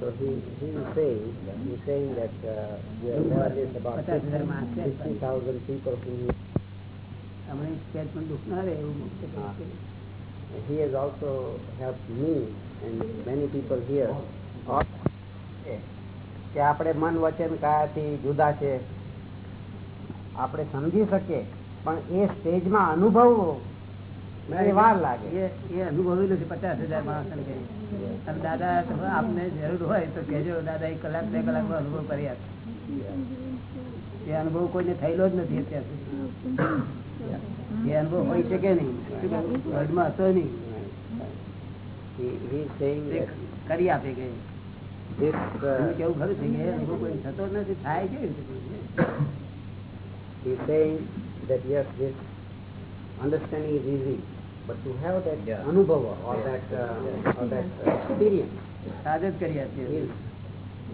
So he, he is saying, he is saying that uh, there are just about પચાસ હજાર માણસ છે. 60,000 people who. કરે. he has also helped me and many people here. કે આપણે મન વચન કાયાથી જુદા છે આપણે સમજી શકીએ પણ એ સ્ટેજમાં અનુભવવો દાદા આપને જરૂર હોય તો કેજો દાદા એક કલાક બે કલાકનો અનુભવ કરી આપે એ અનુભવ કોઈને થયેલો જ નથી અત્યાર સુધી. એ અનુભવ હોઈ શકે નહીં. વર્લ્ડમાં હતો નહીં. કરી આપે કે. uh, કેવું ખરું છે કે અનુભવ કોઈ થતો નથી? થાય કેવી રીતે he is saying that yes this understanding is easy but to have that Yeah. anubhava or yeah. that uh, or that uh, experience is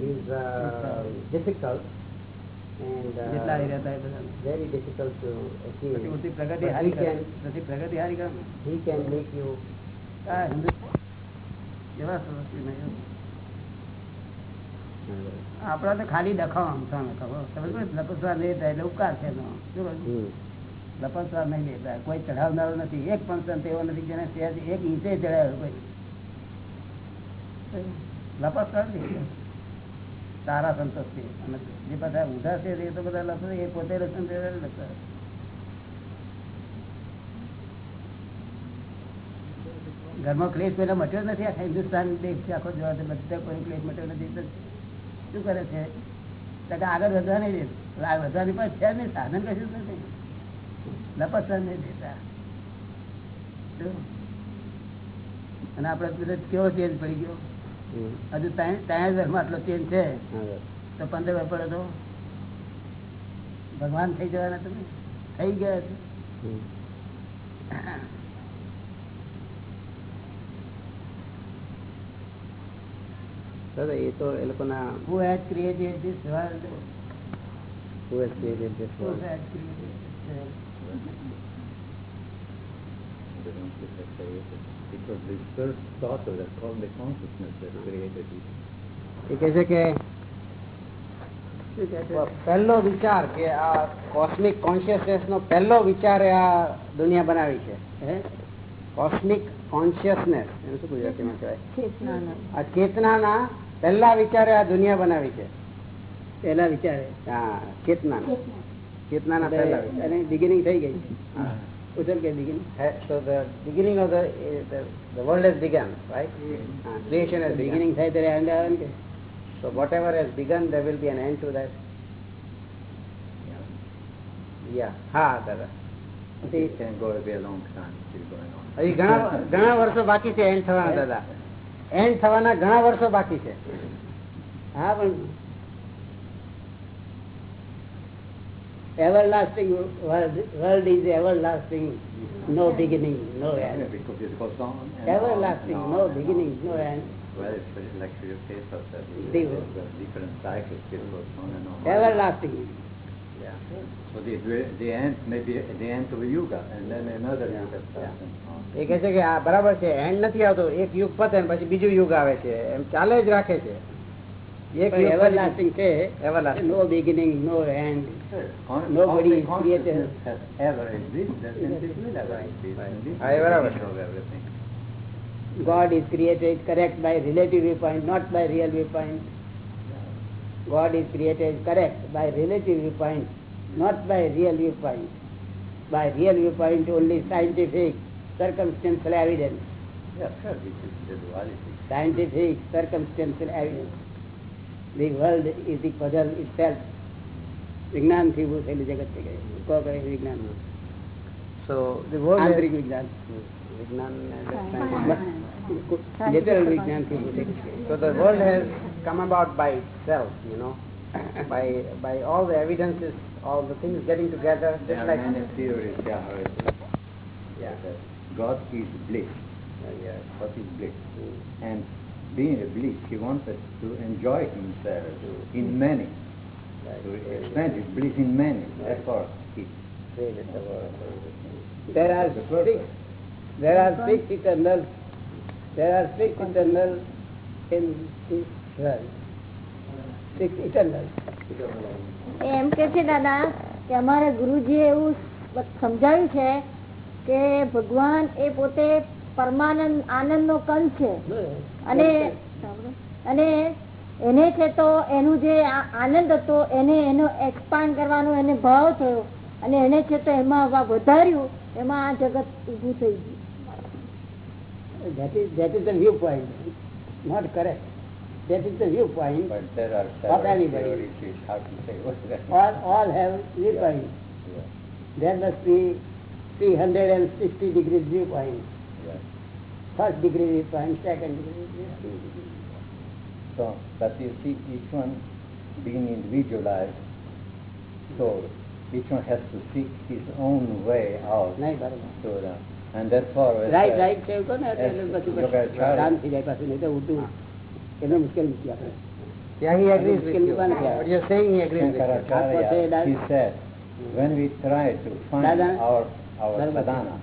is uh, difficult and જેટલા uh, રહ્યા હતા એ બધા very difficult to achieve. પછી પ્રગતિ હારી can પછી પ્રગતિ હારી કરે he can make you આ એવા નહીં. તો ખાલી દખાવ આમ સામે ખબર સમજ પડી? લપસવા એટલે ઉપકાર છે એનો. શું? Hmm. લપસવા નહીં લેતા કોઈ ચઢાવનારો નથી. એક પણ સંત એવો નથી જેને સહેજ એક ઈંચે ચડાવ્યો કોઈ લપસવા નથી. સારા સંતોષ છે અને જે બધા ઊંધા છે એ તો બધા લપસે. એ પોતે લક્ષણ છે ઘરમાં ક્લેશ પેલા મટ્યો નથી? આખા હિન્દુસ્તાન દેશ છે. આખો જોવા બધા કોઈ ક્લેશ મટ્યો નથી. શું કરે છે? આગળ વધવા નહીં દે. આ વધવાની પણ છે નહીં. સાધન કશું નથી. લપસવા નહીં દેતા શું? અને આપડે કેવો ચેન્જ પડી ગયો. હજુ ત્રણ વર્ષમાં આટલો ચેન્જ છે તો પંદર વર્ષ પડે તો ભગવાન થઈ જવાના તમે થઈ ગયા છો. દાદા એ તો એ લોકોના Who has created this world? હું created this Who world? has created this world? It was the first thought of that called the consciousness that created it. એ કહે છે કે શું કહે છે? પહેલો વિચાર કે આ કોસ્મિક કોન્શિયસનેસ નો પહેલો વિચાર એ આ દુનિયા બનાવી છે કોસ્મિક કોન્શિયસનેસ એનું શું ગુજરાતીમાં કહેવાય ચેતનાના આ ચેતનાના પહેલા વિચારે આ દુનિયા બનાવી છે પહેલા વિચારે હા ચેતના ચેતનાના પહેલા વિચાર. અને બિગિનિંગ થઈ ગઈ હા. ઉધર કે beginning Ha- So the beginning of the the, the world has begun, right? Uh, creation has begun. Beginning થાય ત્યારે એન્ડ આવે ને કે So whatever has begun, there will be an end to that. Yeah. હા દાદા ઘણા વર્ષો બાકી છે એન્ડ થવાના દાદા એન્ડ થવાના ઘણા વર્ષો બાકી છે હા પણ everlasting world, is everlasting no beginning no end everlasting no beginning no end Well, it's like your case of that. The- different cycles, it goes on and on. everlasting Yeah. So the, the end may be the end of a yuga and then another Yeah, yuga starts Yeah. એ કહે છે કે આ બરાબર છે and નથી આવતો એક યુગ પતે પછી બીજું યુગ આવે છે એમ ચાલે જ રાખે છે everlasting no beginning no end. Nobody created. ever exists everything? God is created correct by relative viewpoint not by real viewpoint. God is created correct by relative viewpoint not by real viewpoint. By real viewpoint only scientific circumstantial evidence. Yeah, sure, this is the duality. scientific circumstantial evidence. The world is the puzzle itself. વિજ્ઞાનથી ઉભું થયેલું જગત છે કહો કહે વિજ્ઞાન So the world has- આંતરિક વિજ્ઞાન વિજ્ઞાન લિટરલ વિજ્ઞાનથી ઉભું થયેલું છે So the world has come about by itself, you know, by by all the evidences, all the things getting together, There just are like many theories yeah, how it is. yeah, that God is bliss. Uh, yeah. What is bliss? And being a bliss, he wanted to enjoy himself in many. To expand his bliss in many. Therefore, he. There are the six, there are six eternal There are six eternal in this world. Six eternal. એમ કે છે દાદા કે અમારા ગુરુજીએ એવું સમજાવ્યું છે કે ભગવાન એ પોતે પરમાનંદ આનંદ નો કણ છે અને અને એને છે તો એનું જે આનંદ હતો એને એનો એક્સપાન્ડ કરવાનો એને ભાવ થયો અને એને છે તો એમાં વધાર્યું એમાં આ જગત ઉભું થઈ ગયું That is, that is the viewpoint, not correct. That is the viewpoint. But there are several anybody. theories how to say what All, all have viewpoint. Yeah. There must be 360 degrees viewpoint. Yeah. First degree viewpoint, second degree viewpoint. So, but you see, each one being individualized soul, each one has to seek his own way out. નહીં બરોબર So, the, and therefore, as right a- right છે એવું કહો ને એટલે Yes, પછી look at Charlie. શાંત થઈ જાય પાછું નહીં તો ઉલટું એને મુશ્કેલ મૂકી આપણે Yeah, he agrees with you. Mushkil bana What you're saying, he agrees with you. Shankaracharya, he said, when we try to find Sadhana. our, our Barabar. sadhana,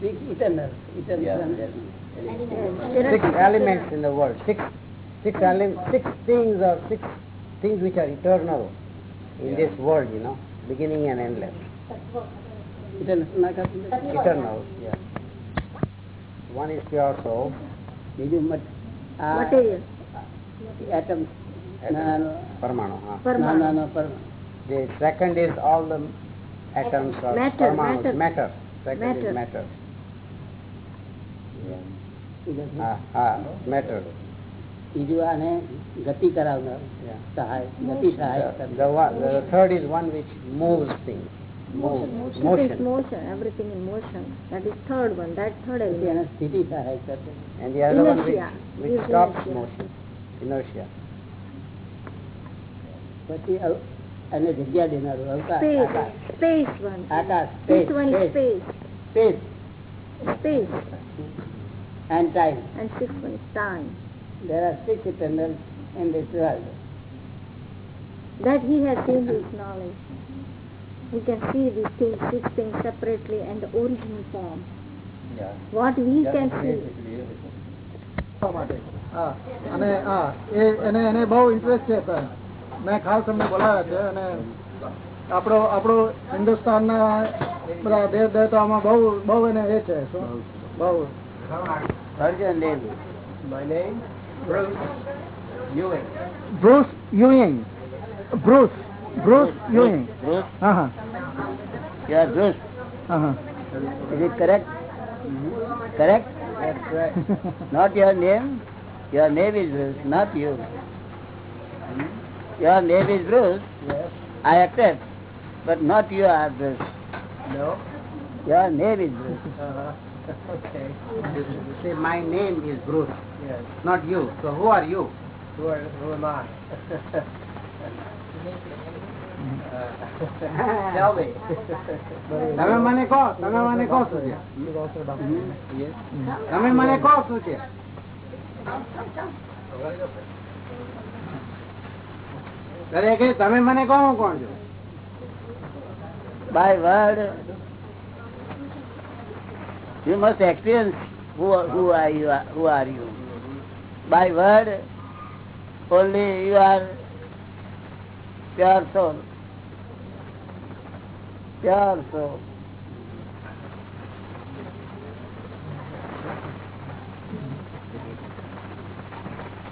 six eternal, eternal. Yeah. Six elements in the world. Six, six, ele- six things or six things which are eternal in yeah. this world, you know, beginning and endless. Eternal. Yeah. One is pure soul. Material. Atoms. Parmanu. Parmanu. The second is all the atoms or matter, parmanu. Matter. Second is matter. બીજું Ah, ah, matter. બીજું આને ગતિ કરાવનાર Yeah. સહાય ગતિ સહાય The, the, one, the third is one which moves things. Moves. motion, Motion. is motion, everything in motion. That is third one, that third પછી element. એને સ્થિતિ સહાય કરશે And the other one Inertia. which, which Use stops inertia. motion. Inertia. પછી અવ- એને જગ્યા દેનારું અવકાશ Space, Akash space one. Akash This space, one and time and six one is time. there are six eternal in this world That he has seen his knowledge. We can see these things, six things separately and the original form. yeah. What we That can is see. basically everything. માટે હા અને હા એ એને એને બહુ interest છે sir મેં ખાસ તમને બોલાવ્યા છે અને આપણો આપણો હિન્દુસ્તાનના બધા દેવ દેવતાઓમાં બહુ બહુ એને એ છે શું બહુ What's your name? My name? Bruce Ewing. Bruce Ewing. Bruce. Bruce Ewing. Bruce? Uh-huh. You Bruce? Uh-huh. Is it correct? Mm -hmm. Correct? That's correct. not your name. Your name is Bruce, not you. Hmm? Your name is Bruce. Yes. I accept. But not you are Bruce. No. Your name is Bruce. Uh -huh. Okay. Say my name is Bruce. Yes. Not you. So who are you? Who, are, who am I? Uh, Tell me. તમે મને કહો તમે મને કહો શું છે તમે મને કહો શું છે અરે તમે મને કહો હું કોણ છું by word, you must experience who, who are you. Who are you. By word, only you are pure soul. Pure soul.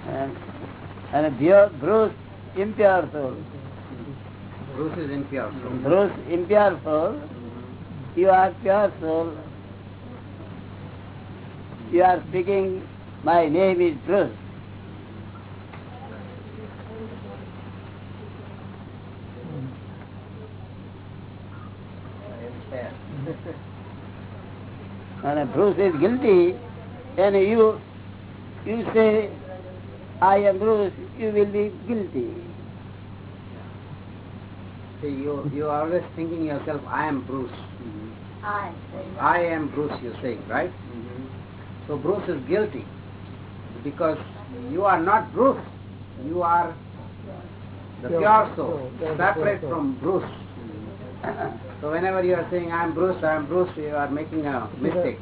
And, and pure, Bruce, impure soul. Bruce is impure. soul. Bruce, impure soul. You are pure soul. You are speaking, my name is Bruce. I understand. And if Bruce is guilty, then you, you say, I am Bruce, you will be guilty. See, you you are always thinking yourself, I am Bruce. I. I am Bruce, you're saying, right? Mm-hmm. So Bruce is guilty because you are not Bruce. You are the pure soul, separate from Bruce. So whenever you are saying I am Bruce, I am Bruce, you are making a mistake.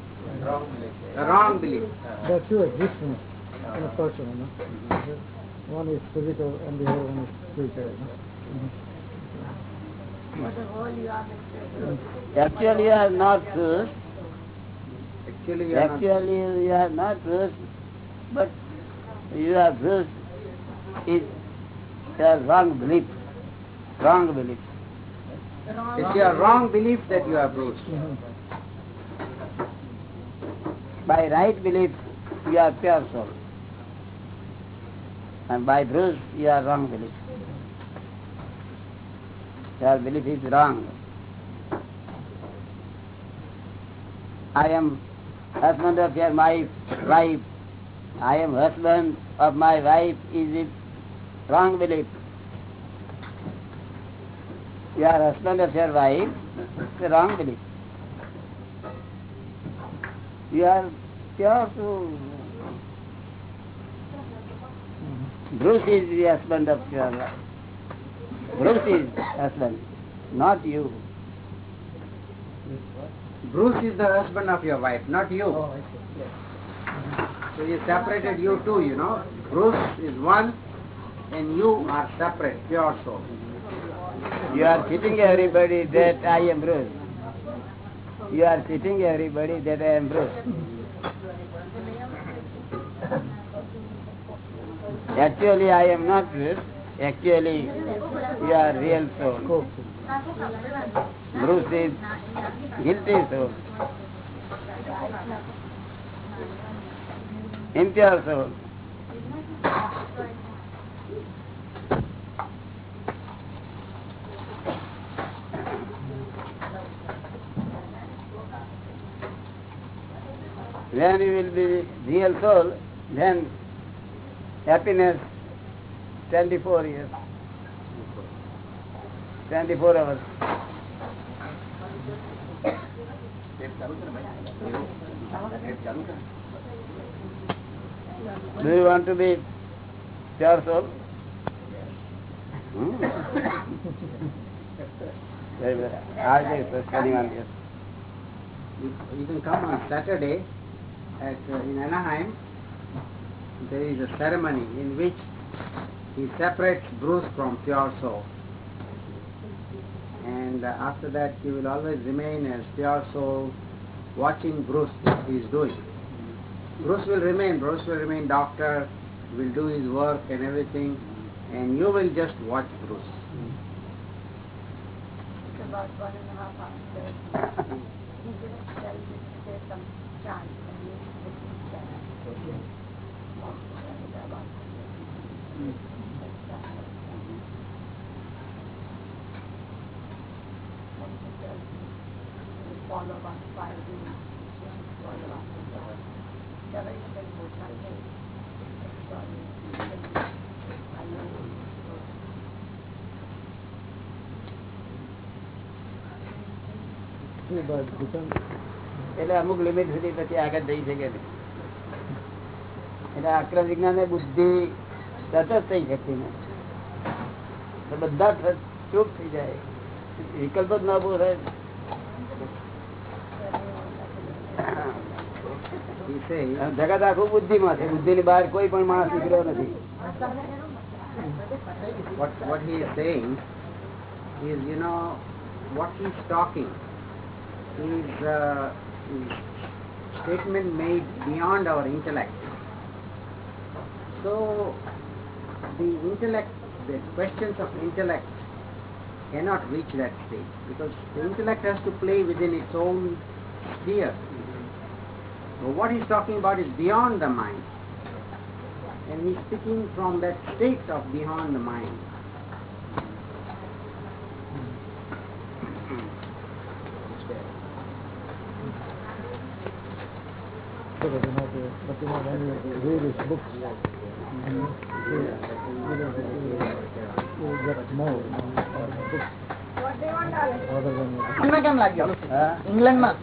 A wrong belief. There are two existence in a person. You know? One is physical and the other one is spiritual. You know? Actually, you are not truth. Actually, you are not. You are not truth, but you are truth is your wrong belief. Wrong belief. It's your wrong belief that you are Bruce. By right belief, you are pure soul. And by Bruce, you are wrong belief. Your belief is wrong. I am husband of your my wife. I am husband of my wife is it wrong belief. You are husband of your wife, wrong belief. You are pure soul. Bruce is the husband of your wife. Bruce is husband, not you. Bruce is the husband of your wife, not you. Oh, so he separated you two, you know. Bruce is one and you are separate, pure soul. You are teaching everybody that I am Bruce. You are teaching everybody that I am Bruce. Actually, I am not Bruce. Actually, you are real soul. Bruce guilty. When you will be real soul, then happiness 24 years. 24 hours. Do you want to be pure soul? Hmm. Very well. Take the on this. You, you can come on Saturday at uh, in Anaheim. There is a ceremony in which he separates Bruce from pure soul. And uh, after that he will always remain as pure soul watching Bruce what he is doing. Bruce will remain, Bruce will remain doctor, will do his work and everything and you will just watch Bruce. about one and a half hours. એટલે અમુક limit સુધી પછી આગળ જઈ શકે નહીં. એટલે આક્રમ વિજ્ઞાન બુદ્ધિ સતત થઈ શકતી નથી. બધા ચૂપ થઈ જાય. વિકલ્પ જ ના ઊભો થાય. જગત આખું બુદ્ધિ માં છે. બુદ્ધિ ની બહાર કોઈ પણ માણસ નીકળ્યો નથી. What what he is saying is you know what he's talking is uh, is statement made beyond our intellect. So the intellect the questions of intellect cannot reach that stage because the intellect has to play within its own sphere. So what he's talking about is beyond the mind. And he's speaking from that state of beyond the mind. That, you but you know, when you read his books, you, you, you, you get more, you know, out of the books, rather than ઇંગ્લેન્ડમાં કેમ લાગ્યો હા? ઇંગ્લેન્ડમાં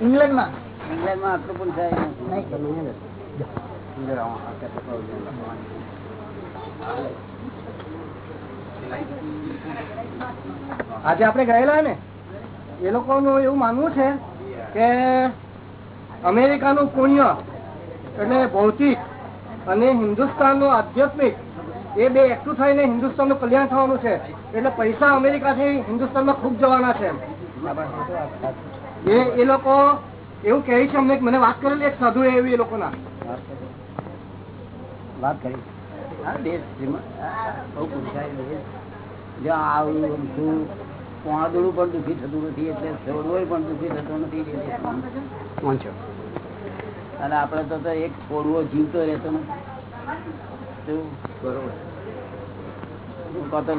ઇંગ્લેન્ડમાં ઇંગ્લેન્ડમાં આટલું પણ થાય નહીં આજે આપણે ગયેલા ને એ લોકોનું એવું માનવું છે કે અમેરિકાનું પુણ્ય એટલે ભૌતિક અને હિન્દુસ્તાનનું આધ્યાત્મિક એ બે એકઠું થઈને હિન્દુસ્તાનનું કલ્યાણ થવાનું છે. એટલે પૈસા અમેરિકા થી હિન્દુસ્તાનમાં ખૂબ જવાના છે એ એ લોકો એવું કહે છે અમને મને વાત કરેલી એક સાધુ એવી એ લોકોના. વાત કરી. આવું પોણદડું પણ દુઃખી થતું નથી એટલે છોડવો પણ દુઃખી થતું નથી. અને આપડે તો તો એક છોડવો જીવતો રહેતો નથી. શું?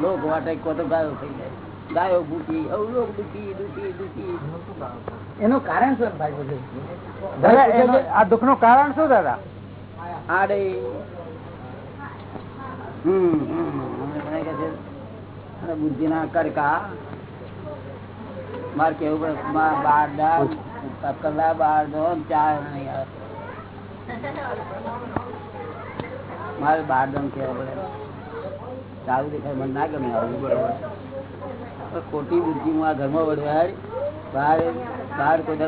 લોક વાટે કાં ગાયો થઈ જાય. ગાયો ભૂખી હવે લોક દુઃખી દુઃખી દુઃખી એનું કારણ શું ભાઈ આ દુઃખનું કારણ શું દાદા? આડે. હમ હમ કહે છે અરે બુદ્ધિ ના કરકા મારે કેવું પડે બાર દાર કલા બાર દો ચાર. નહીં આવે મારે બાર દમ કેવા પડે. સારું દેખાય મને ના ગમે આવું બરોબર ખોટી બુદ્ધિ હું આ ઘરમાં વડવાડ બહાર બહાર કોઈ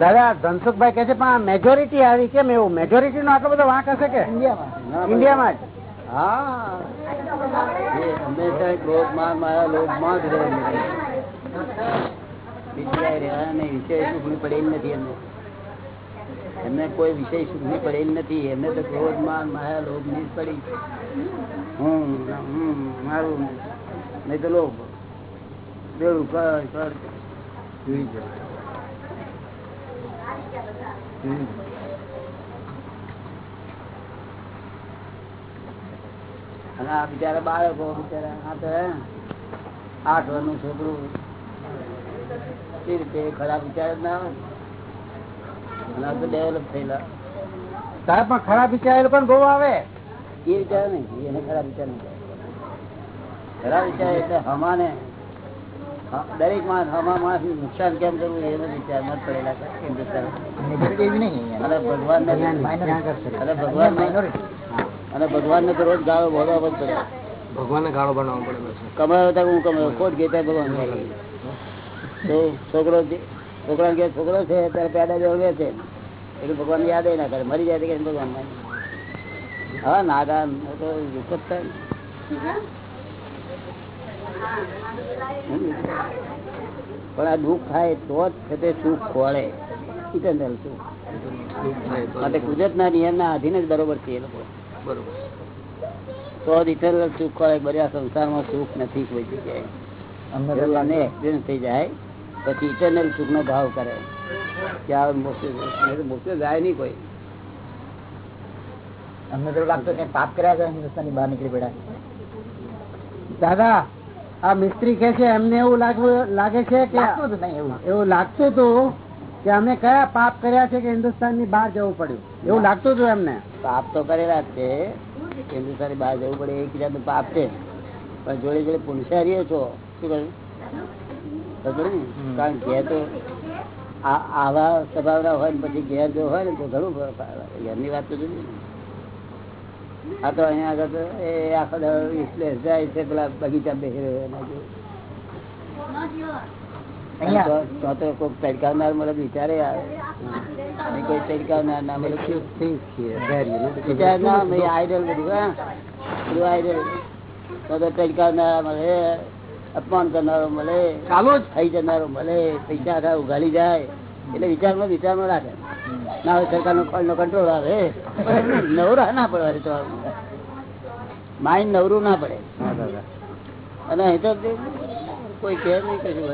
દાદા ધનસુખભાઈ કે છે પણ મેજોરિટી આવી કેમ એવું? મેજોરિટી નો આટલો બધો વાંક હશે કે? ઇન્ડિયામાં જ. હા. હંમેશા ક્રોધ માન માયા લોકમાં જ રહે વિષય નથી એમને. એમને કોઈ વિષય સુખની પડેલી નથી. એમને તો ક્રોધ માયા, લોભની પડી. તો લોભ. બેડું અને આ બિચારા બાળકો, બિચારા, આ તો આઠ આઠનું છોકરું. એ રીતે ખરાબ વિચાર ના આવે. તો ડેવલપ થયેલા. સાહેબ પણ ખરાબ વિચાર પણ બહુ આવે. એ વિચાર નહીં એને ખરાબ વિચાર નહીં ખરાબ વિચાર એટલે હમાને દરેક માણસ હમા માણસ નુકસાન કેમ કરવું એનો વિચાર મત પડેલા છે હિન્દુસ્તાન અને ભગવાન અને ભગવાન અને ભગવાન ને તો રોજ ગાળો બોલવા પણ પડે. ભગવાન ને ગાળો બનાવવો પડે કમાયો તો હું કમાયો ખોટ ગઈ ભગવાન. તો છોકરો છોકરા કે છોકરો છે ત્યારે પેદા જોડે છે. એટલે ભગવાન યાદ ના કરે. મરી જાય કે ભગવાન હા નાગા તો દુઃખ જ થાય પણ આ દુઃખ થાય તો જ છે તે સુખ ખોળે. ઇટરનલ સુખ. માટે કુદરત ના નિયમ ના આધીન જ બરોબર છે એ લોકો. તો જ ઇટરનલ સુખ ખોળે. બધા સંસારમાં સુખ નથી કોઈ જગ્યાએ. એવું આને થઈ જાય પછી ઇટરનલ સુખ નો ભાવ કરે. કે આ મોક્ષે જાય નહીં કોઈ. અમને તો લાગતું કે પાપ કર્યા છે હિન્દુસ્તાન બહાર નીકળી પડ્યા દાદા આ મિસ્ત્રી કે છે એમને એવું લાગે છે કે એવું. લાગતું હતું કે અમે કયા પાપ કર્યા છે કે હિન્દુસ્તાનની બહાર જવું પડ્યું. એવું લાગતું હતું એમને? પાપ તો કરેલા છે. હિન્દુસ્તાનની બહાર જવું પડે એક જાતનું પાપ છે. પણ જોડે જોડે પુનસારીઓ છો. શું કહ્યું? કારણ કે ઘેર તો આવા સ્વભાવના હોય ને પછી ઘેર જો હોય ને તો ઘણું ઘરની વાત તો જુદી આ તો અહીંયા આગળ એ આખો દાડો જાય છે પેલા બગીચા બેસી રહ્યો તો- તો તો કોઈક તડકાવનાર મળે વિચારે આવે કોઈ તડકાવનાર ના મળે વિચાર ના આઈડલ બધું હા. બધું આઈડલ તો તો તડકાવનાર મળે અપમાન કરનારો મળે ચાલુ જ. ખાઈ જનારો મળે પૈસા થાય ઉઘાડી જાય એટલે વિચારમાં વિચારમાં રાખે. ના હોય સરકાર નો નો કંટ્રોલ આવે. નવરા ના પડે તો. માઇન્ડ નવરું ના પડે. અને અહીં તો કોઈ કે નહીં કશું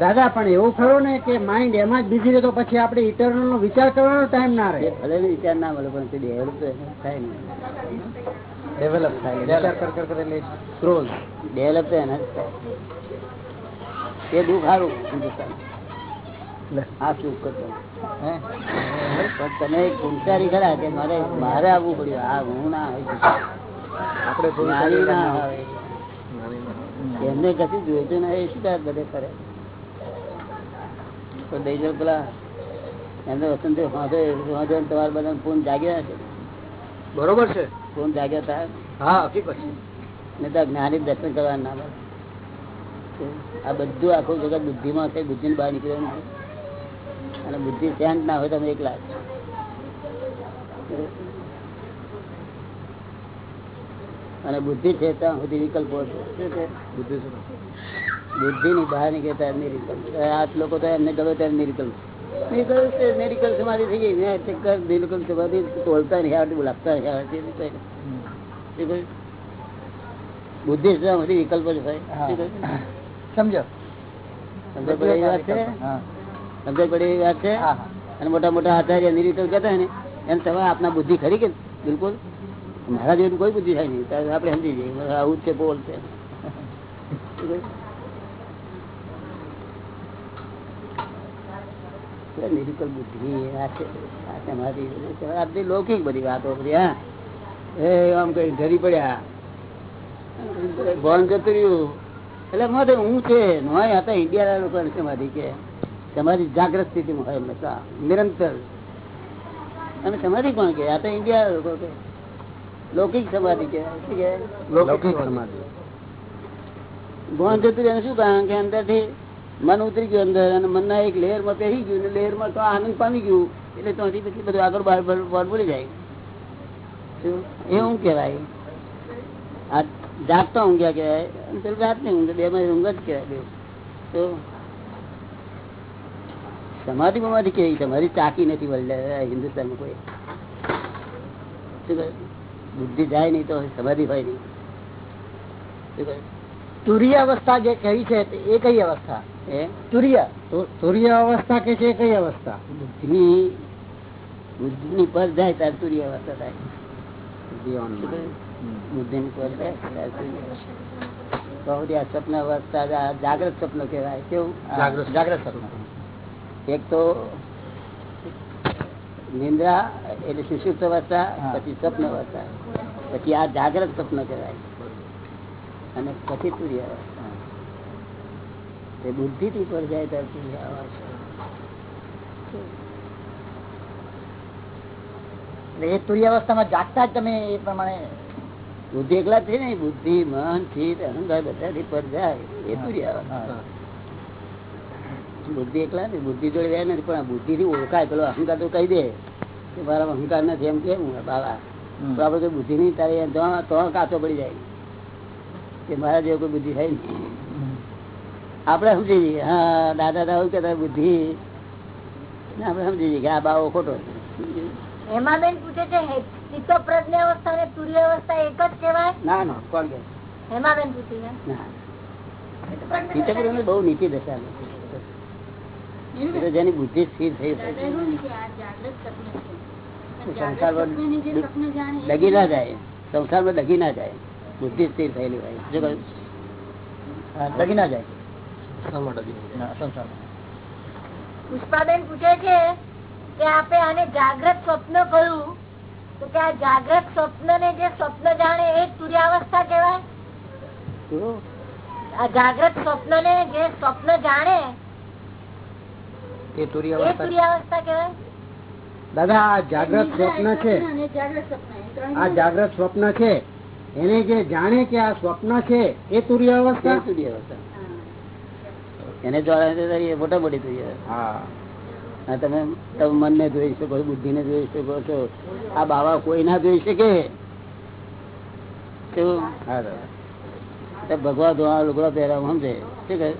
દાદા પણ એવું ખરું ને કે માઇન્ડ એમાં જ બીજી રહે તો પછી આપણે ઇટરનલ નો વિચાર કરવાનો ટાઈમ ના રહે. ભલે વિચાર ના મળે પણ તે ડેવલપ થાય ને ડેવલપ થાય વિચાર કર કર કર એટલે ક્રોધ ડેવલપ થાય એને એ દુઃખ સારું હિન્દુસ્તાન. આ સુખ કરતો? પણ તમે એક ખરા કે મારે મારે આવવું પડ્યું. આ હું ના આવી આપણે ના આવે. એમને કશું જોઈતું ના એ કાંઈ બધે કરે. તો દઈ પેલા. એમને વસંત તમારા બધા પૂન જાગ્યા છે બરોબર છે? કોણ જાગ્યા હતા હા હકીકત ને તો જ્ઞાની દર્શન કરવા ના આ બધું આખું જગત બુદ્ધિમાં છે બુદ્ધિ બહાર નીકળવાનું નથી અને બુદ્ધિ શાંત ના હોય તમે એકલા અને બુદ્ધિ છે ત્યાં સુધી વિકલ્પો છે. બુદ્ધિ ની બહાર નીકળતા નિરિકલ્પ આ લોકો તો એમને ગમે ત્યારે નિર્વિકલ્પ નિર્વિકલ્પ છે, સમાધિ થઈ ગઈ. ને તે કર સમાધિ તોલતા નહીં આવડતું લાગતા નહીં આવડતી એવું કઈ નહીં. બુદ્ધિ છે વિકલ્પ જ હોય સમજો. સમજણ પડે એવી વાત છે? હા. પડે એવી વાત છે? હા, હા. અને મોટા મોટા આચાર્ય નિરીકલ કહેતા ને એમ તમે આપના બુદ્ધિ ખરી કે બિલકુલ. મારા જેવી કોઈ બુદ્ધિ થાય નહીં. આપણે સમજી જઈએ. આવું જ છે બોલ છે એટલે નિરીકલ બુદ્ધિ આ સમાધિ આ બધી લૌકિક બધી વાતો બધી હા. એ આમ કઈ ધરી પડ્યા. ભણ જતું રહ્યું એટલે માટે હું છે નોય હતા ઇન્ડિયાના લોકો સમાધિ કે સમાધિ જાગ્રત સ્થિતિમાં હોય હંમેશા નિરંતર. અને સમાધિ કોણ કે? આ તો ઇન્ડિયા લોકો કે. લૌકિક સમાધિ કે લૌકિક સમાધિ. ભણ જતું રહ્યું શું કારણ કે અંદરથી મન ઉતરી ગયું અંદર અને મનના એક લેયરમાં પહેરી ગયું ને લેયરમાં તો આનંદ પામી ગયું એટલે ત્યાંથી પછી બધું આગળ બહાર બોલી જાય? એ કહેવાય. આ જાગતા ઊંઘ્યા કહેવાય? પેલું રાત નહીં ઊંઘ, બે માં ઊંઘ જ કહેવાય, બે. તો સમાધિ બમાધિ કેવી? તમારી ચાકી નથી વલ્લે હિન્દુસ્તાનમાં કોઈ. શું? બુદ્ધિ જાય નહીં તો સમાધિ હોય નહીં? તુરીય અવસ્થા જે કહી છે એ કઈ અવસ્થા. તુરીય. અવસ્થા કે છે કઈ અવસ્થા? બુદ્ધિની બુદ્ધિની પર જાય ત્યારે તુર્ય અવસ્થા થાય. બુદ્ધિની પર જાય સ્વપ્ન અવસ્થા જાગ્રત સ્વપ્ન કહેવાય. કેવું? જાગ્રત જાગ્રત સ્વપ્ન. એક તો નિંદ્રા એટલે સુષુપ્ત અવસ્થા પછી સ્વપ્ન અવસ્થા. પછી આ જાગ્રત સ્વપ્ન કહેવાય. અને પછી તુર્ય અવસ્થા. એ બુદ્ધિ થી પર જાય ત્યારથી એ તુર્યાવસ્થામાં જાગતા જ તમે એ પ્રમાણે બુદ્ધિ એકલા છે ને બુદ્ધિ મન ચિત્ત અહંકાર બધાથી પર જાય. એ તુર્યાવસ્થા બુદ્ધિ એકલા ને બુદ્ધિ જોડે જાય નથી પણ બુદ્ધિ થી ઓળખાય. પેલો અહંકાર તો કહી દે કે મારા અહંકાર નથી એમ કેમ બાબા. તો આપડે બુદ્ધિ નહીં તારે તો કાચો પડી જાય. કે મારા જેવું કોઈ બુદ્ધિ થાય નહીં. આપડે સમજી જઈએ. હા દાદા દાદા કે બુદ્ધિ. આપડે સમજી જઈએ કે આ બાવો ખોટો. હેમાબેન પૂછે છે ચિત્ત પ્રજ્ઞા અવસ્થા અને તુર્ય અવસ્થા એક જ કહેવાય? ના ના કોણ કે હેમાબેન પૂછે ચિત્તપ્રેમી બહુ નીચી દશા જેની બુદ્ધિ સ્થિર થઈ સંસારમાં ડગી ના જાય. સંસારમાં ડગી ના જાય. બુદ્ધિ સ્થિર થયેલી હોય. ડગી ના જાય. પુષ્પાબેન પૂછે છે કે આપે આને જાગ્રત સ્વપ્ન કહ્યું તો કે આ જાગ્રત સ્વપ્ન ને જે સ્વપ્ન જાણે એ સૂર્યાવસ્થા તુર્યાવસ્થા કહેવાય આ જાગ્રત સ્વપ્ન ને જે સ્વપ્ન જાણે એ અવસ્થા તુર્યાવસ્થા કહેવાય? દાદા આ જાગ્રત સ્વપ્ન છે. આ જાગ્રત સ્વપ્ન છે. એને જે જાણે કે આ સ્વપ્ન છે એ તુર્ય તે અવસ્થા તુર્ય અવસ્થા. એને જોડે મોટા મોટી થઈ જાય. તમે તમે મનને જોઈ શકો બુદ્ધિ ને જોઈ શકો છો આ બાવા કોઈ ના જોઈ શકે. ભગવા ધોવા લુગડા પહેરા સમજે. શું કહે?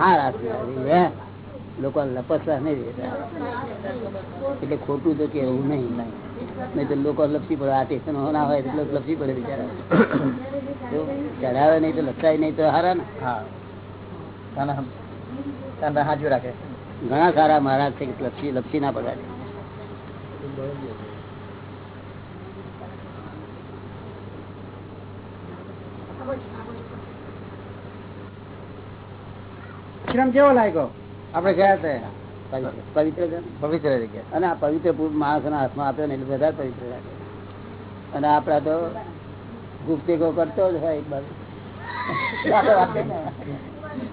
હા લોકો લપસવા નહીં એટલે ખોટું તો કેવું નહીં. નહીં તો લોકો લપસી પડે. આ ટેશન ના હોય એટલે લપસી પડે બિચારા. ચઢાવે નહીં તો લપસાય નહીં તો હારા ને. હા. હાજુ રાખે. ઘણા સારા મહારાજ છે કે લપસી લપસી ના પડાય કેવો લાગ્યો? આપડે ગયા તે પવિત્ર. પવિત્ર જગ્યા. અને આ પવિત્ર માણસ ના હાથમાં આપ્યો ને એટલે વધારે પવિત્ર લાગે અને આપડા તો ગુપ્તિકો કરતો જ હોય એક બાજુ.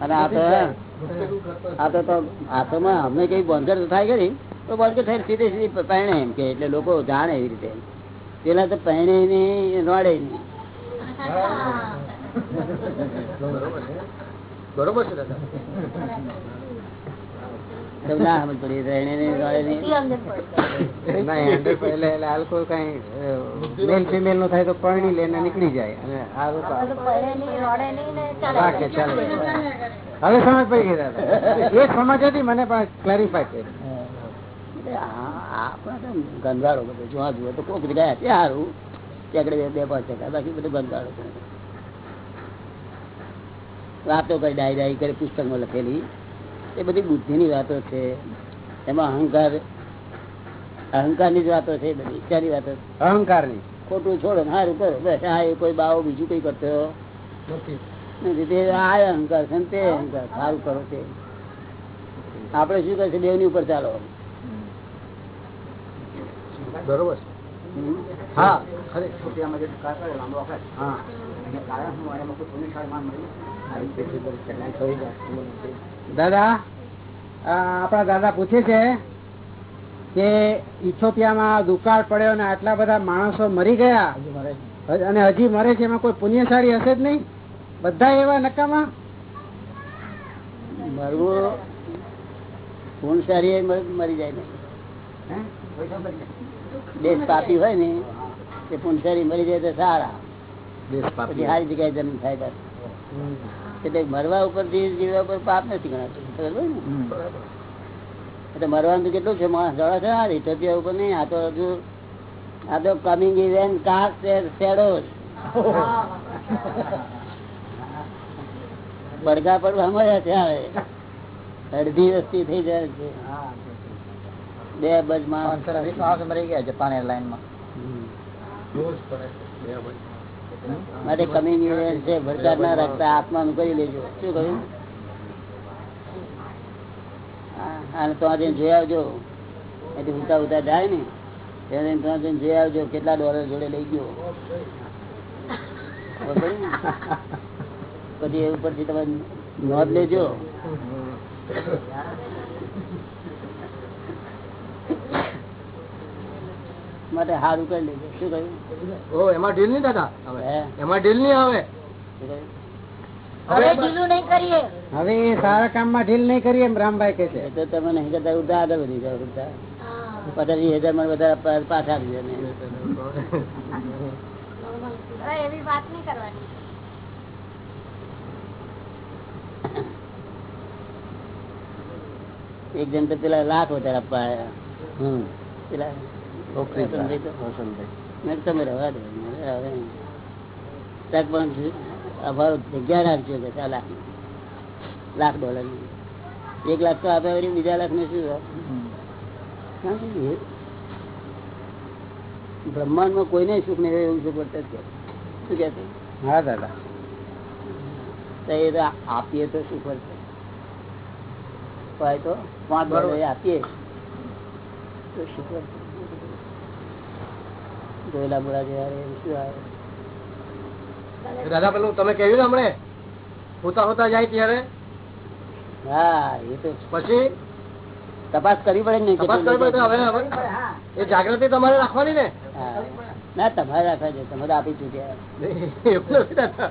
અને આ તો આ તો તો હાથોમાં અમને કઈ બંધર થાય કરી તો બંધ થાય સીધી સીધી પહેણે એમ કે એટલે લોકો જાણે એવી રીતે પેલા તો પહેણે નહીં રડે નહીં. બરોબર છે. દાદા. તો પરણી લઈને નીકળી જાય. અને હવે સમજ પડી ગઈ દાદા. એ સમજ હતી મને પણ ક્લેરિફાય કરી આપણા બધો જોવા જુઓ તો કોક હશે સારું ત્યાં બે પાંચ ટકા બાકી બધું ગંધારો. વાતો કરી ડાય કરે કરી પુસ્તકમાં લખેલી. એ બધી બુદ્ધિની વાતો છે. એમાં અહંકાર અહંકારની જ વાતો છે બધી સારી વાતો અહંકારની ખોટું છોડો સારું કરો. બસ હા એ કોઈ બાવો બીજું કઈ કરતો નથી. આ અહંકાર છે તે અહંકાર. સારું કરો છે આપણે શું કરશે દેવની ઉપર ચાલો. બરોબર. હા. દાદા આપણા દાદા પૂછે છે કે ઇથોપિયામાં દુકાળ પડ્યો અને આટલા બધા માણસો મરી ગયા? અને હજી મરે છે એમાં કોઈ પુણ્યશાળી હશે જ નહીં? બધા એવા નકામા? મરવું પૂર્ણશાળી મરી જાય નહીં? દેશ પાપી હોય ને તે પૂર્ણશાળી મરી જાય તો સારા. પછી સારી જગ્યાએ જન્મ થાય એટલે મરવા ઉપર જીવવા ઉપર પાપ નથી ગણાતું. એટલે મરવાનું કેટલું છે? માણસ જવા છે આ ઇથોપિયા ઉપર નહીં આ તો હજુ આ તો કમિંગ ઇવેન્ટ શેડો પડઘા પડવા સમજ્યા છે હવે અડધી વસ્તી થઈ જાય છે. બે બજ માણસ. મરી ગયા જપાન એરલાઇનમાં માટે કમી નિવેદન છે ભરકાર ના રાખતા, આત્માનું કરી લેજો. શું કહ્યું? અને તો આજે જોઈ આવજો. એથી ઉતા ઉતા જાય ને. ત્યારે તો આજે જોઈ આવજો, કેટલા ડોલર જોડે લઈ ગયો? પછી એ ઉપરથી તમે નોંધ લેજો. માટે સારું કરી લેજો શું કહ્યું? ઓ એમાં ઢીલ નહીં દાદા? એમાં ઢીલ નહીં આવે? હવે ઢીલું નહીં કરીએ. હવે એ સારા કામમાં ઢીલ નહીં કરીએ રામભાઈ કે છે. તો તમે નહીં કરતા ઉડતા આગળ વધી જાઓ ઉડતા પચાસ હજારમાં વધારે પાછા આપી દો એવી વાત નહીં કરવાની. એક જણ તો પેલા લાખ વધારે આપવા આવ્યા. હમ. પેલા મેં તમે રહેવા દો. મારે હવે નહીં. ત્યાં પણ અમારો જગ્યા રાખજો કે ચાર લાખ લાખ ડોલર એક લાખ તો આપે વળી બીજા લાખ ને શું બ્રહ્માંડમાં કોઈને સુખ નહીં એવું સુખ વર્તે શું કે હા દાદા. તો આપીએ તો સુખ વર્તે હોય તો પાંચ ડોલર આપીએ તો સુખ વર્તે જોયેલા બોલા જેવા શું આવે? દાદા પેલું તમે કહ્યું ને હમણે. હોતા હોતા જાય ત્યારે? હા એ તો પછી? તપાસ કરવી પડે ને તપાસ કરવી પડે હવે હવે. એ જાગૃતિ તમારે રાખવાની ને? ના તમારે રાખવા છે તમે આપી ચૂક્યા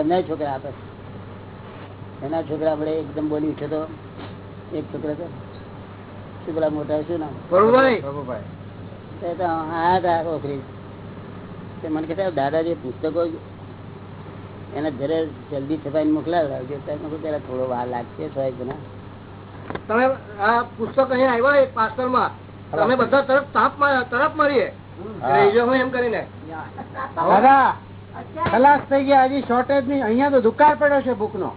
એમના છોકરા આપે. એના છોકરા આપણે એકદમ બોલી ઉઠે તો એક છોકરા તો છોકરા મોટા શું નામ પ્રભુભાઈ. પ્રભુભાઈ. હા ઓખરી તે મને કે સાહેબ દાદા પુસ્તકો એના ઘરે જલ્દી છપાઈને મોકલાવડાવજો ત્યારે થોડો વાર લાગશે સાહેબ ના. તમે આ પુસ્તક અહીંયા આવ્યા એક પાર્સલમાં તમે બધા તરફ તાપ તરફ મારીએ. એમ કરીને. દાદા ખલાસ થઈ ગયા. હજી શોર્ટેજ નહીં અહીંયા તો દુકાળ પડ્યો છે બુક નો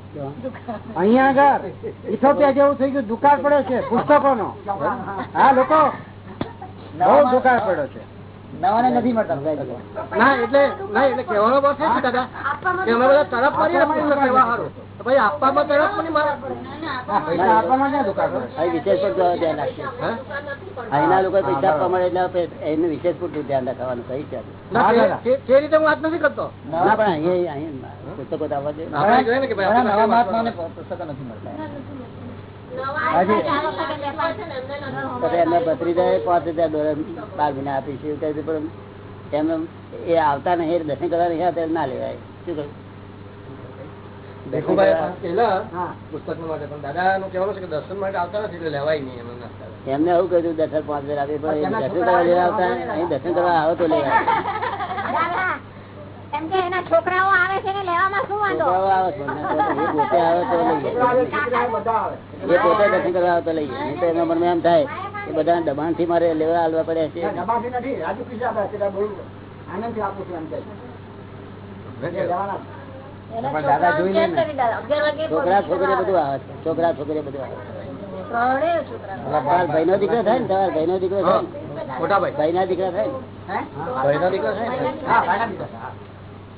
અહીંયા આગળ ઇથોપિયા જેવું થઈ ગયું દુકાળ પડ્યો છે પુસ્તકો નો હા લોકો બહુ દુકાળ પડ્યો છે. નવાને નથી મળતા ના એટલે ના એટલે કહેવાનો બસ એ દાદા? કે અમે બધા તરફ મારીએ પુસ્તક લેવા હારું તો ભાઈ આપવામાં તરફ પણ મારે આપવામાં ક્યાં દુકાળ વિશેષ પર ધ્યાન રાખશે અહીંના લોકો પૈસા આપવા મળે એટલે એનું વિશેષ પૂરતું ધ્યાન રાખવાનું કઈ છે. તે- તે- તે રીતે હું વાત નથી કરતો. ના પણ અહીં અહીં પુસ્તકો આવવા દે આપણે કહીએ ને કે ભાઈ ઘણા આપણે નવા વાંચવાનું. મહાત્માઓને પુસ્તકો નથી મળતા. એમના ભત્રીજાએ પાંચ હજાર ડોલર બાર મહિના આપી કહે છે પણ એમ એમ એ આવતા નહીં દર્શન કરવા નહીં આવતા ના લેવાય. શું કહ્યું? ભીખુભાઈ પેલા હા. પુસ્તક માટે પણ દાદા નું કહેવાનું કે દર્શન માટે આવતા નથી લેવાય નહીં એમને આવું કહ્યું દર્શન પાંચ હજાર આપી પણ દર્શન કરવા લેવા આવતા અહીં દર્શન કરવા આવો તો લેવાય. દાદા કે એના છોકરાઓ આવે છે ને લેવામાં શું વાંધો? છોકરાઓ આવે છે ને તો એ પોતે આવે બધા આવે. એ પોતે દર્શન કરવા આવે લઈએ નહીં તો એમના મનમાં એમ થાય કે બધા દબાણથી મારે લેવા હાલવા પડ્યા છે. દાદા જોઈ લે છોકરા છોકરી બધું આવે છે. છોકરા છોકરી બધું આવે છે. ભાઈ નો દીકરો થાય ને? તમારા ભાઈ નો દીકરો થાય ને? મોટા ભાઈ. ભાઈ ના? દીકરા થાય ને? ભાઈ ના દીકરા છે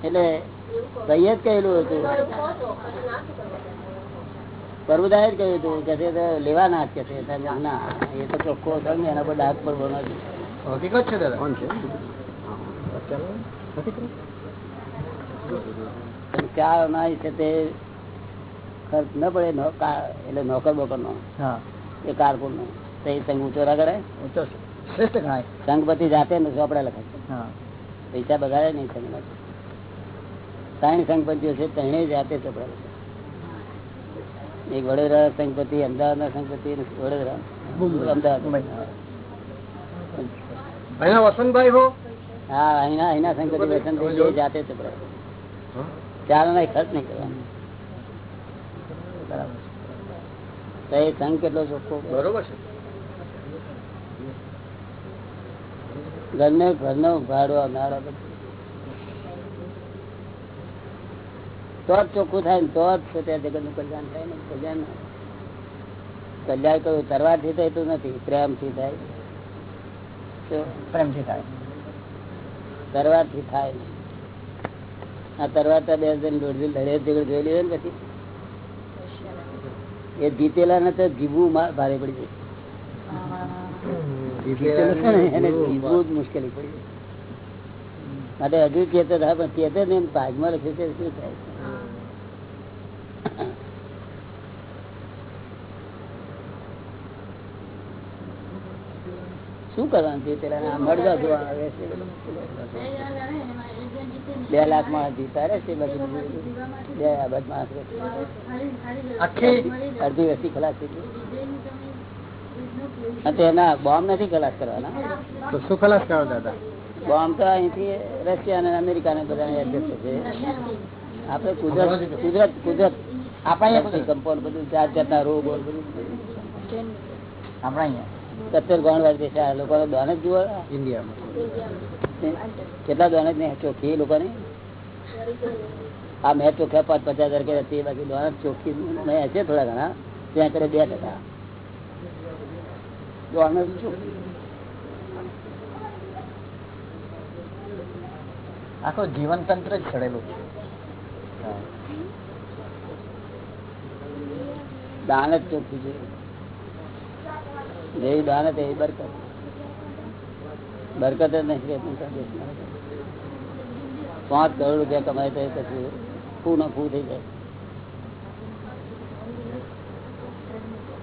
એટલે ભાઈએ જ કહેલું હતું. પ્રભુદાએ જ કહ્યું હતું કે લેવા ના કે ના એ તો ચોખ્ખો હતો ને એના પર ડાક પર બનો હકીકત છે દાદા? ચાર ના છે તે ખર્ચ ન પડે કા- એટલે નોકર બોકર નો એ કારકુન નો તો એ સંઘ ઊંચો કરાય? ઊંચો. શ્રેષ્ઠ ગણાય સંઘપતિ જાતે ને ચોપડા લખાય. પૈસા બગાડે નહીં સંઘ ત્રણ સંઘપતિઓ છે તેને જાતે ચપડાવે છે એક વડોદરા સંઘપતિ અમદાવાદ ના સંઘપતિ વડોદરા. અમદાવાદ. ભાઈના વસંતભાઈ હો? હા અહીંના અહીંના સંઘપતિ વેતન જાતે ચોપડા ચાર ના ખર્ચ નહીં કરવાનો. બરાબર. તો એ સંઘ કેટલો ચોખ્ખો બરોબર છે. ઘરને ઘરનો ભાડો નાડો બધું. તો જ ચોખ્ખું થાય ને તો જ છે ત્યાં જગતનું કલ્યાણ થાય ને કલ્યાણ કલ્યાણ કયું તરવારથી થતું નથી પ્રેમથી થાય. પ્રેમથી થાય. તરવારથી થાય આ તરવાતા બે જણ દોઢ લડે ઝઘડ જોઈ લીધો ને પછી. એ જીતેલા ને તો જીવવું મા- ભારે પડી જાય. એને જીવવું જ મુશ્કેલી પડી જાય. માટે હજુ ચેતો થાય પણ ચેતે ને એમ ભાગમાં લખ્યું છે શું થાય? શું કરવાનું છે? પેલા મળવા જોવા આવે છે. બે લાખ માણસ જીતા રહેશે બે અબજ માણસ રહે છે. આખી? અડધી વસ્તી ખલાસ થઈ ગઈ. એના બોમ્બ નથી ખલાસ કરવાના? તો શું ખલાસ કરો દાદા? બોમ્બ તો અહીંથી રશિયા અને અમેરિકા ને બધા એડજસ્ટ થશે આપડે કુદરત કુદરત કુદરત આપણે બધું જાત જાતના રોગો બધું. અહીંયા. સત્તર ગણ વાર દેશ આ દોન જ જુઓ. ઇન્ડિયામાં. કેટલા દોન જ નહીં ચોખ્ખી લોકોની. આ મેં ચોખ્ખા પાંચ પચાસ હજાર કે હતી બાકી દોન ચોખ્ખી. મેં હશે થોડા ઘણા. ત્યાં કરે બે ટકા. દોન ચોખ્ખી. આખો જીવન તંત્ર જ છડેલું છે. દાન જ ચોખ્ખું છે. જેવી દાન જ એવી બરકત. બરકત જ નહીં રહેતી પાંચ કરોડ રૂપિયા કમાય તો પછી ફૂ ના ફૂ થઈ જાય.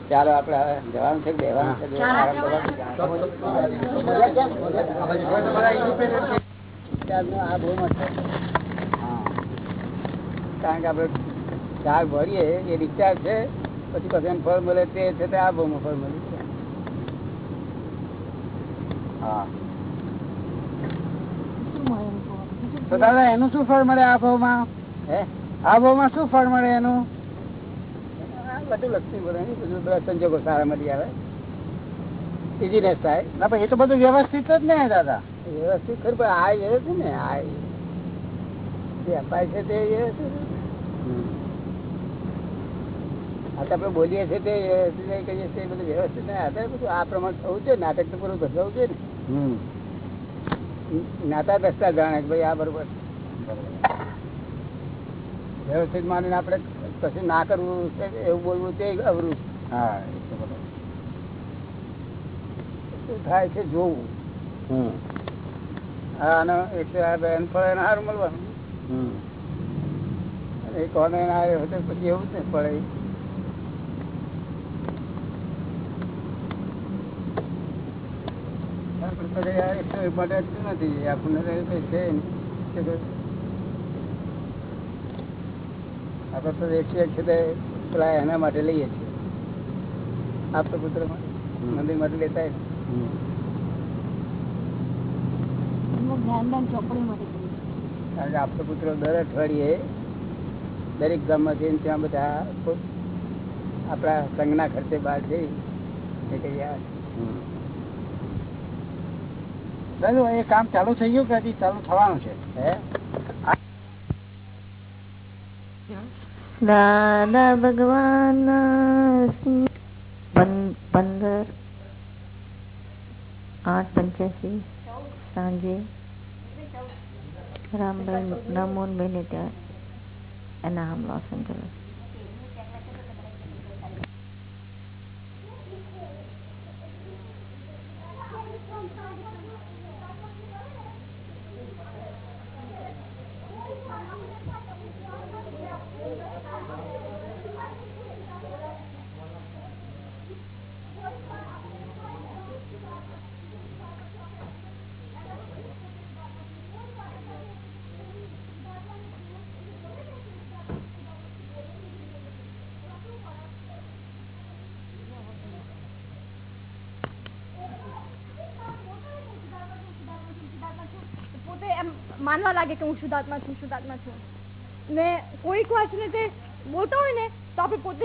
ચાલો આપડે હવે જવાનું છે આ બહુ મસ્ત છે. કારણ કે આપડે ચાર ભરીએ એ રિચાર્જ છે. પછી પછી ફળ મળે તે છે તે આ ભાવમાં ફળ મળે હા. તો દાદા એનું શું ફળ મળે આ ભાવમાં? હે? આ ભાવમાં શું ફળ મળે એનું? બધું લક્ષ્મી બધું બધું બધા સંજોગો સારા મળી આવે. ઇઝીનેસ થાય. ના પણ એ તો બધું વ્યવસ્થિત જ ને દાદા. વ્યવસ્થિત ખરું પણ આ એ છે ને આ એ. અપાય છે તો આપણે બોલીએ છીએ તે કહીએ છીએ બધું વ્યવસ્થિત નહીં આ બધું આ પ્રમાણે થવું જોઈએ નાટક તો પૂરું ભજવવું જોઈએ ને. નાતા દસતા જાણે ભાઈ આ બરોબર. વ્યવસ્થિત માનીને આપણે કશું ના કરવું છે એવું બોલવું તે અવરું હા શું થાય છે જોવું. હા અને એક તો આ બેન ફળ એને સારું મળવાનું. એ કોને પછી એવું જ ને પડે નથી છે. કહ્યું? આપણે તો એકસો એક પેલા એના માટે લઈએ છીએ. આપતો પુત્ર મંદિર માટે લેતા કારણ કે આપતો પુત્રો દર અઠવાડિયે દરેક ગામમાં જઈને ત્યાં બધા આપણા સંઘના ખર્ચે બહાર જઈ એ દાદુ એ કામ ચાલુ થઈ ગયું કે હજી ચાલુ થવાનું છે? દાદા ભગવાન પંદર, આઠ, પંચ્યાસી, સાંજે, રામભાઈ રામમોહનભાઈને ત્યાં એના હમ લોસ માનવા લાગે કે હું શુદ્ધાત્મા છું શુદ્ધાત્મા છું. ને કોઈક વાર તે બોલતા હોય ને, તો આપણે પોતે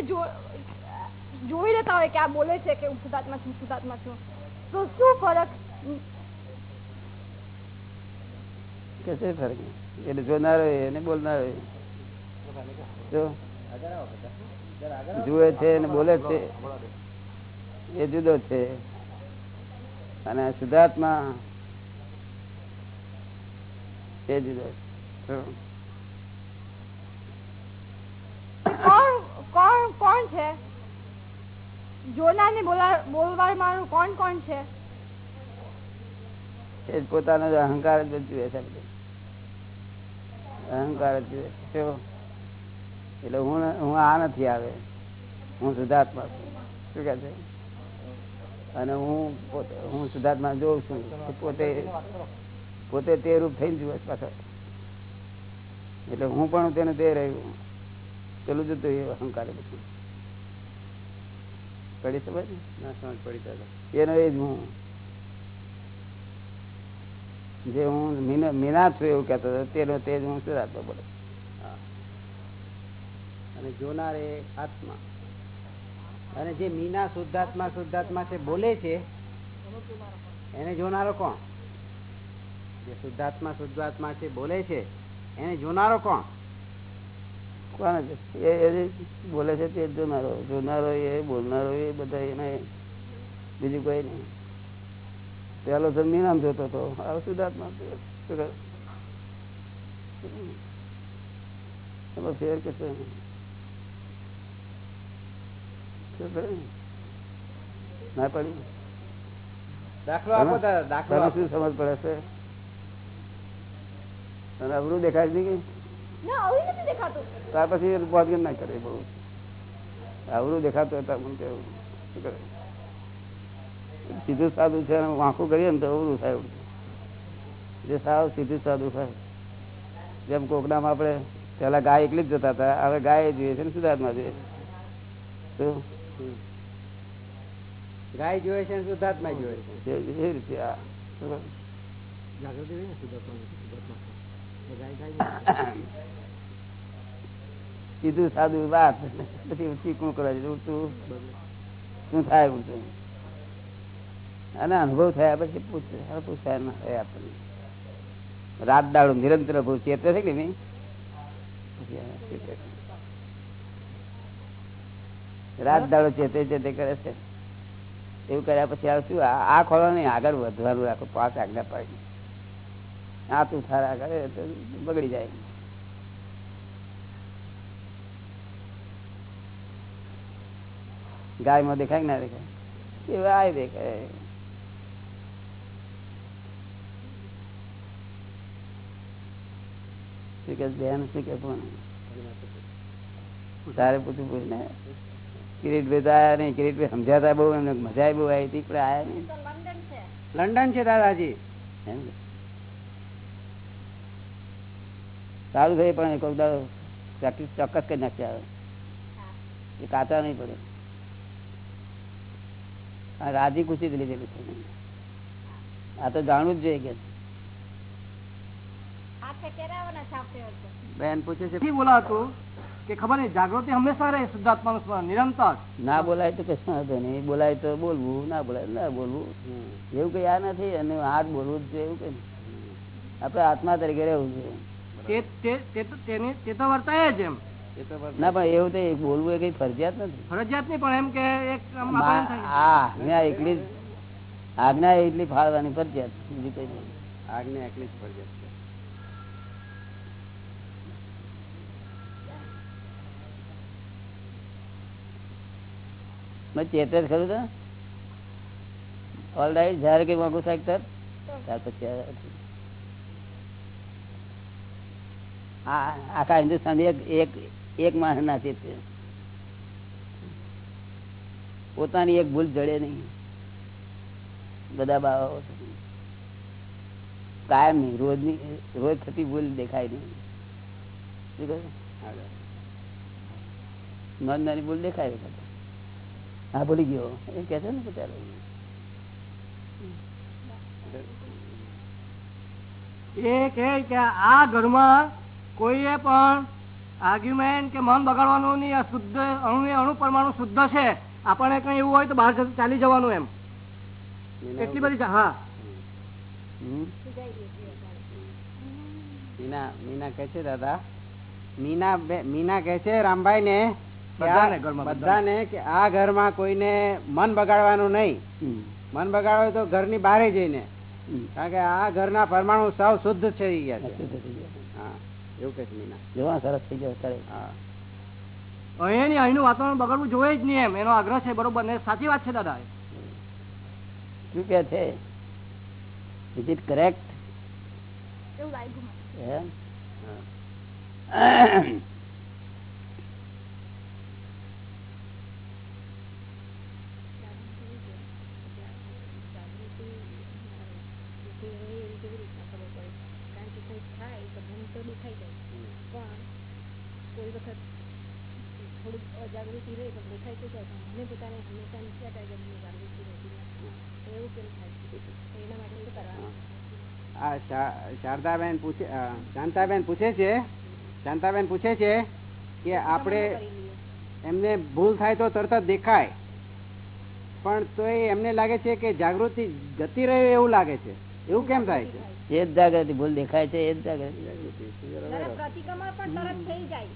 જોઈ લેતા હોય કે આ બોલે છે કે હું શુદ્ધાત્મા છું શુદ્ધાત્મા છું. તો શું ફરક? જોનારો બોલનારો એ જુદો છે. અને શુદ્ધાત્મા એ જુદો કોણ કોણ કોણ છે? જોનાર ને બોલવા મારું કોણ કોણ છે? એ પોતાનો અહંકાર જ જુએ છે. અહંકાર જ જુએ છે એટલે હું હું આ નથી આવે. હું સુધાર્થમાં છું. શું કે છે? અને હું પોતે હું સુધાર્થમાં જોઉં છું પોતે પોતે તે રૂપ થઈને જુએ પાછળ. એટલે હું પણ તેને તે રહ્યું. પેલું જતું એ અહંકાર બધું. પડી સમજ ના સમજ પડી એનો એ જ હું. જે હું મીના મીના છું એવું કહેતો હતો તેનો તે જ હું શુદ્ધાત્મા બોલે અને જોનાર એ આત્મા. અને જે મીના શુદ્ધાત્મા શુદ્ધાત્મા છે બોલે છે એને જોનારો કોણ? જે શુદ્ધાત્મા શુદ્ધાત્મા છે બોલે છે એને જોનારો કોણ? કોણ છે? એ બોલે છે તે જોનારો. જોનારો એ બોલનારો એ બધા એને બીજું કોઈ નહીં. પેલો તો મીનામ જોતો હતો. હવે શુદ્ધાત્મા. એમાં ફેર કે છે ના પડી. દાખલો આપો દાખલો શું સમજ પડે છે? તને અવરું દેખાય છે કે ત્યાર પછી બોધગન ના કરે બહુ? અવરું દેખાતું હતા મને કેવું? શું કરે? સીધું સાદું છે વાંખું વાંકું કરીએ ને તો અવરું થાય એવું. જે સાવ સીધું સાદું થાય. જેમ કોકડામાં આપણે પેલા ગાય એકલી જ જતા હતા હવે ગાય જોઈએ છે ને સુધાર્થમાં જોઈએ છે. શું? ગાય જોઈએ છે શુદ્ધાત્મા જોવે છે. એ- રીતે આ? સીધું સાદું વાત. પછી ચીકણું કરવા જેવું તું શું થાય ઉડતું? અને અનુભવ થયા પછી પૂછે પૂછાય ના થાય આપણને. રાત દાડો નિરંતર ભૂ છે કે નહીં. રાત દાડો ચેતે ચેતે કરે છે. એવું કર્યા પછી આ શું આ ખોલો નહીં આગળ વધવાનું રાખો, પાંચ આજ્ઞા પાડી. આ તું થારા કરે તો બગડી જાય ગાયમાં દેખાય કે ના દેખાય એ વાય દેખાય શું કે બેન શું કે પણ તારે પૂછવું પૂછ ને કિરીટભાઈ તો આયા નહીં કિરીટભાઈ સમજાતા બહુ એમને મજા બહુ આવી હતી પણ આયા નહીં લંડન છે લંડન છે દાદાજી એમ કે. સારું થયું પણ દાડો પ્રેક્ટિસ ચોક્કસ કરી નાખશે આવે એ કાચા નહીં પડે. રાજી ખુશી જ લીધેલું છે આ તો જાણવું જ જોઈએ કે હતો બેન પૂછે છે બોલાતું કે ખબર નહીં જાગૃતિ હંમેશા રહે શુદ્ધાત્માનું સ્મરણ નિરંતર. ના બોલાય તો કશું વાંધો નહીં. બોલાય તો બોલવું ના બોલાય ના બોલવું. એવું કઈ આ નથી અને હાથ બોલવું જ જોઈએ એવું કઈ. આપણે આત્મા તરીકે રહેવું જોઈએ. તે તે- તે તો- તેની- તે તો વર્તાય જ એમ. એ તો બસ ના પણ એવું તો બોલવું એ કઈ ફરજિયાત નથી. ફરજિયાત નહીં પણ એમ કે આજ્ઞા એકલી આજ્ઞા એટલી ફાળવાની ફરજિયાત બીજું કઈ નહીં. આજ્ઞા એકલી જ ફરજિયાત છે. મેં ચેતે ખરું તો? ઓલ રાઈટ જયારે કઈ માગું થાય તર? ત્યાર પછી આ- આ આખા હિન્દુસ્તાન એક માણસ ના ચેતે પોતાની એક ભૂલ જડે નહીં. બધા બાબા કાયમ નહીં. રોજની રોજ થતી ભૂલ દેખાય નહીં. નાની નાની ભૂલ દેખાય હા, ભૂલી ગયો. એ કે છે ને કે એ કે આ ઘરમાં કોઈએ પણ આર્ગ્યુમેન્ટ કે મન બગાડવાનું નહીં આ શુદ્ધ અણુ અણુ પરમાણુ શુદ્ધ છે આપણને કઈ એવું હોય તો બહાર ચાલી જવાનું એમ. એટલી બધી હા? મીના મીના કહે છે દાદા. મીના મીના કહે છે રામભાઈ ને બધાને કે આ ઘરમાં કોઈને મન બગાડવાનું નહીં. મન બગાડવું તો ઘરની બહાર જઈને. કારણ કે આ ઘરના પરમાણુ સૌ શુદ્ધ થઈ ગયા છે. હા. એવું કહે છે જોવા સરસ થઈ ગયો ત્યારે અહીંની અહીંનું વાતાવરણ બગડવું જોઈએ જ નહીં એમ. એનો આગ્રહ છે બરોબર. ને સાચી વાત છે દાદા શું કે છે? ઇઝ ઇટ કરેક્ટ એવું લાગ્યું મને. એમ કોઈ વખત થોડુંક અજાગૃતિ રહે પણ દેખાય તો જાય પણ મને પોતાને હંમેશા નીચા કરે કે મને જાગૃતિ રહેતી નથી તો એવું કેમ થાય છે? તો એના માટે શું કરવાનું આ શા- શારદાબેન પૂછે શાંતાબેન પૂછે છે શાંતાબેન પૂછે છે કે આપણે એમને ભૂલ થાય તો તરત જ દેખાય. પણ તોય એમને લાગે છે કે જાગૃતિ જતી રહે એવું લાગે છે. એવું કેમ થાય છે? એ જ જાગૃતિ ભૂલ દેખાય છે એ જ જાગૃતિ. જરા પ્રતિક્રમણ પણ તરત થઈ જાય.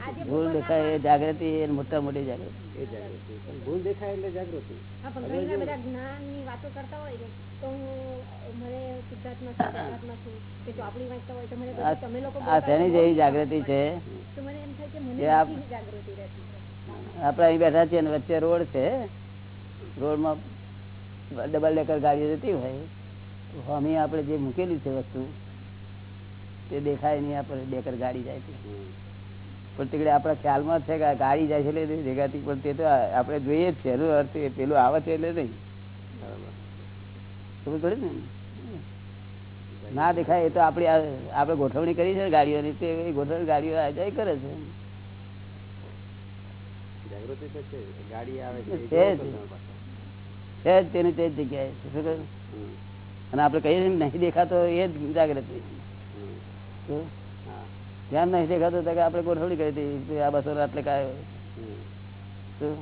આજે ભૂલ દેખાય એ જાગૃતિ એ મોટા મોટી જાગૃતિ. એ જાગૃતિ. ભૂલ દેખાય એટલે જાગૃતિ. હા પણ ઘણીના બધા જ્ઞાનની વાતો કરતા હોય ને તો હું મને શુદ્ધાત્મા છું શુદ્ધાત્મા છું કે ચોપડી વાંચતા હોય તો મને આ બધું તમે લોકો આ શેની જેવી જાગૃતિ છે? તો મને એમ થાય કે મને કે આપ- નથી જાગૃતિ અહીં બેઠા છીએ વચ્ચે રોડ છે. રોડમાં ડબલ ડેકર ગાડીઓ જતી હોય તો અમે આપણે જે મૂકેલી છે વસ્તુ તે દેખાય નહીં આપણે ડેકર ગાડી જાય છે. પણ તે આપણા ખ્યાલમાં છે કે ગાડી જાય છે એટલે દેખાતી પણ તે તો આપણે જોઈએ જ છે. એનો અર્થ એ પેલું આવે છે એટલે નહીં. ખબર પડે ને? ના દેખાય એ તો આપણી આપણે ગોઠવણી કરી છે ગાડીઓની તે ગોઠવણી ગાડીઓ આ જાય કરે છે. જાગૃતિ તો છે. ગાડી આવે છે છે જ. તેની તે જ જગ્યાએ શું કહ્યું? અને આપણે કહીએ છીએ નહીં દેખાતો એ જ જાગૃતિ. ધ્યાન નહીં દેખાતો તો કે આપણે ગોઠવણી કરી હતી આ બસો આટલે કાંઈ હમ. શું?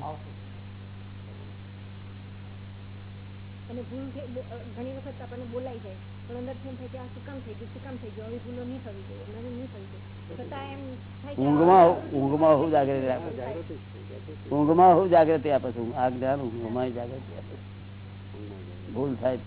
અને ભૂલ થઈ બો- અ, ઘણી વખત આપણને બોલાઈ જાય પણ અંદરથી એમ થાય કે આ શું કામ થઈ ગયું શું કામ થઈ ગયું આવી ભૂલો નહીં થવી જોઈએ મને નહીં થવી જોઈએ છતાં એમ થાય ઊંઘમાં ઊંઘમાં હું જાગૃતિ આપે ઊંઘમાં હું જાગૃતિ આપે છે આ જ્ઞાન ઊંઘમાં જાગૃતિ આપે છે. ભૂલ થાય